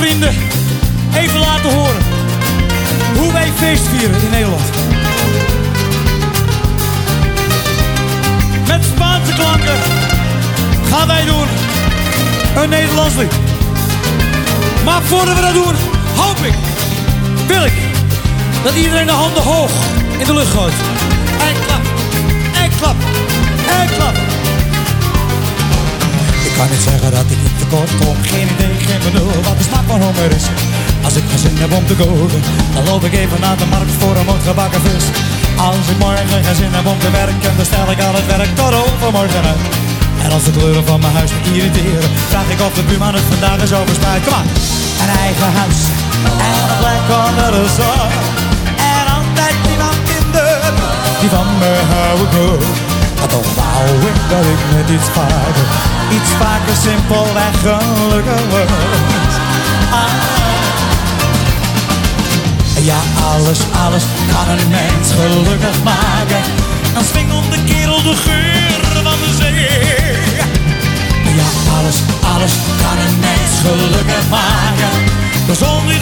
vrienden even laten horen hoe wij feest vieren in Nederland. Met Spaanse klanken gaan wij doen een Nederlands lied. Maar voordat we dat doen, hoop ik, wil ik, dat iedereen de handen hoog in de lucht gooit. En klap, en klap, en klap. Ik kan niet zeggen dat ik niet tekort kom, geen idee van honger is. Als ik geen zin heb om te koken, dan loop ik even naar de markt voor een mooi gebakken vis. Als ik morgen geen zin heb om te werken, dan stel ik al het werk tot overmorgen uit. En als de kleuren van mijn huis me irriteren, vraag ik of de buurman het vandaag eens overspuit. Kom maar, een eigen huis en een plek onder de zon. En altijd iemand in de die van me houden kon. Maar toch wou ik dat ik met iets vaker, iets vaker simpelweg gelukkig was. Ja, alles, alles kan een mens gelukkig maken. Dan swingelt de kerel de geur van de zee. Ja, alles, alles kan een mens gelukkig maken. De zon die